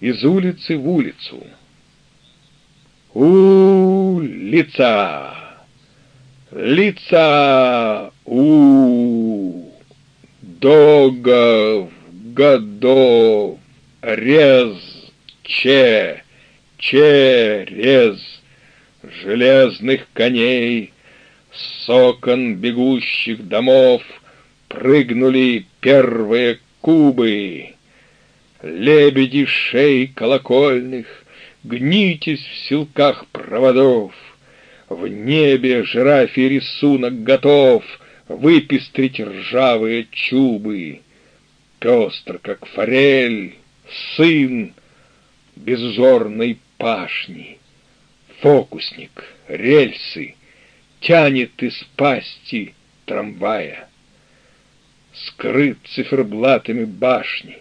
из улицы в улицу. У-лица! Лица! У! Догов, годов, рез, че, через, железных коней, сокон бегущих домов прыгнули первые кубы. Лебеди шей колокольных, гнитесь в силках проводов. В небе жирафий рисунок готов выпестрить ржавые чубы. Пестр, как форель, сын безузорной пашни. Фокусник, рельсы, тянет из пасти трамвая. Скрыт циферблатами башни.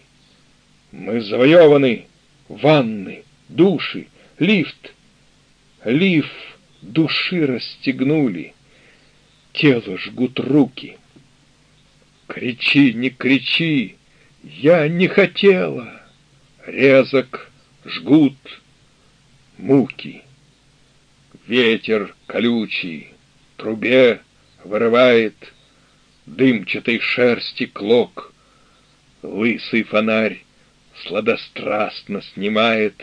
Мы завоеваны, ванны, души, лифт. Лиф души расстегнули, тело жгут руки. Кричи, не кричи, я не хотела. Резок жгут муки. Ветер колючий трубе вырывает дымчатой шерсти клок. Лысый фонарь сладострастно снимает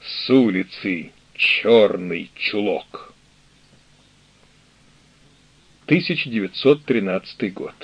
с улицы черный чулок. 1913 год.